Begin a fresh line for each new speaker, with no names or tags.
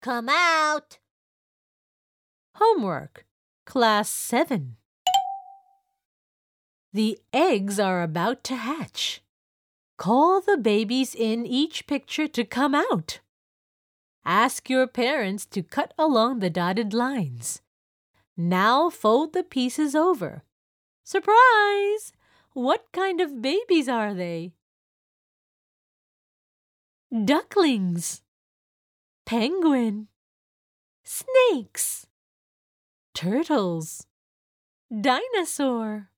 Come out.
Homework, Class 7. The eggs are about to hatch. Call the babies in each picture to come out. Ask your parents to cut along the dotted lines. Now fold the pieces over. Surprise! What kind of babies are they? Ducklings, penguin, snakes, turtles, dinosaur.